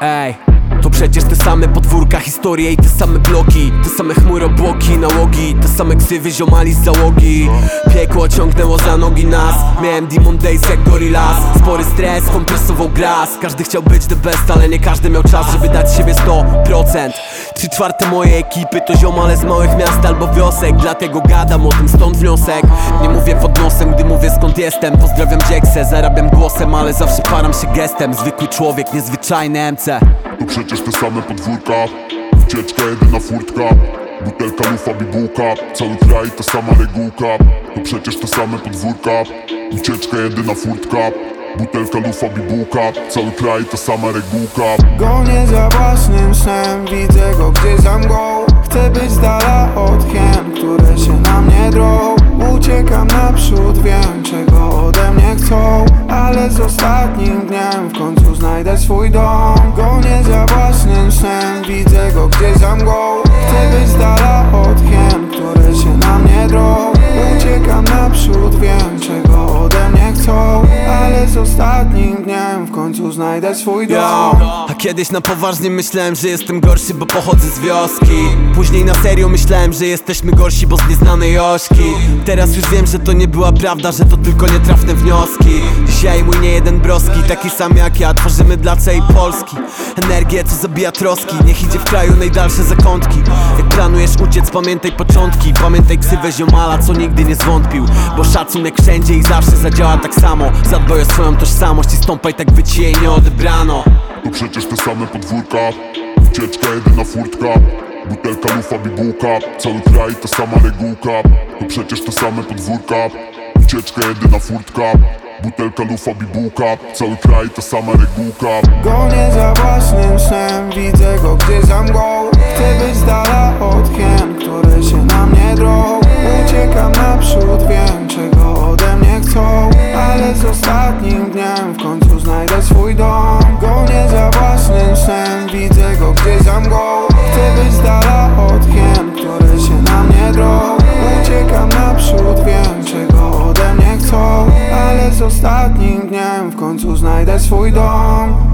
Ej, to przecież te same podwórka, historie i te same bloki. Te same chmury, obłoki, nałogi. Te same ksywy, ziomali z załogi. Piekło ciągnęło za nogi nas. Miałem demon days jak gorillas. Spory stres, kompresował gras. Każdy chciał być the best, ale nie każdy miał czas, żeby dać siebie 100% Trzy czwarte mojej ekipy to ziomale z małych miast albo wiosek. Dlatego gadam o tym, stąd wniosek. Nie mówię pod nosem, gdy mówię skąd jestem. Pozdrawiam Dzieksę, zarabiam głosem, ale zawsze param się gestem. Zwykły człowiek, niezwyczajny MC To przecież te same podwórka. Ucieczka, jedyna furtka. Butelka, lufa, bibułka. Cały kraj, ta sama regułka To przecież te same podwórka. Ucieczka, jedyna furtka Butelka, lufa, bibułka Cały kraj, ta sama regułka. Gonię za własnym snem, widzę go gdzieś za mgłą Chcę być z dala od hien, które się na mnie drą. Uciekam naprzód, wiem czego ode mnie chcą. Ale z ostatnim dniem w końcu znajdę swój dom. Gonię za własnym snem, widzę go gdzieś za mgłą ostatnim dniem w końcu znajdę swój dom. A kiedyś na poważnie myślałem, że jestem gorszy, bo pochodzę z wioski. Później na serio myślałem, że jesteśmy gorsi, bo z nieznanej ośki. Teraz już wiem, że to nie była prawda, że to tylko nietrafne wnioski. Dzisiaj mój nie jeden broski, taki sam jak ja Tworzymy dla całej Polski. Energię, co zabija troski Niech idzie w kraju najdalsze zakątki. Jak planujesz uciec, pamiętaj początki. Pamiętaj ksywę ziomala, co nigdy nie zwątpił. Bo szacunek wszędzie i zawsze zadziała tak samo. Zadbaj o swoją tożsamość i stąpaj tak by ci jej nie odebrano. To przecież te same podwórka Ucieczka, jedyna furtka. Butelka, lufa, bibułka Cały kraj, ta sama regułka. To przecież te same podwórka Ucieczka, jedyna furtka. Butelka, lufa, bibułka Cały kraj, ta sama regułka. Gonię za własnym snem, widzę go gdzieś za mgłą. Chcę być z dala od hien, które się na mnie drą. Uciekam naprzód, wiem widzę go. Chcę być z dala od hien, które się na mnie drą. Uciekam naprzód, wiem czego ode mnie chcą. Ale z ostatnim dniem w końcu znajdę swój dom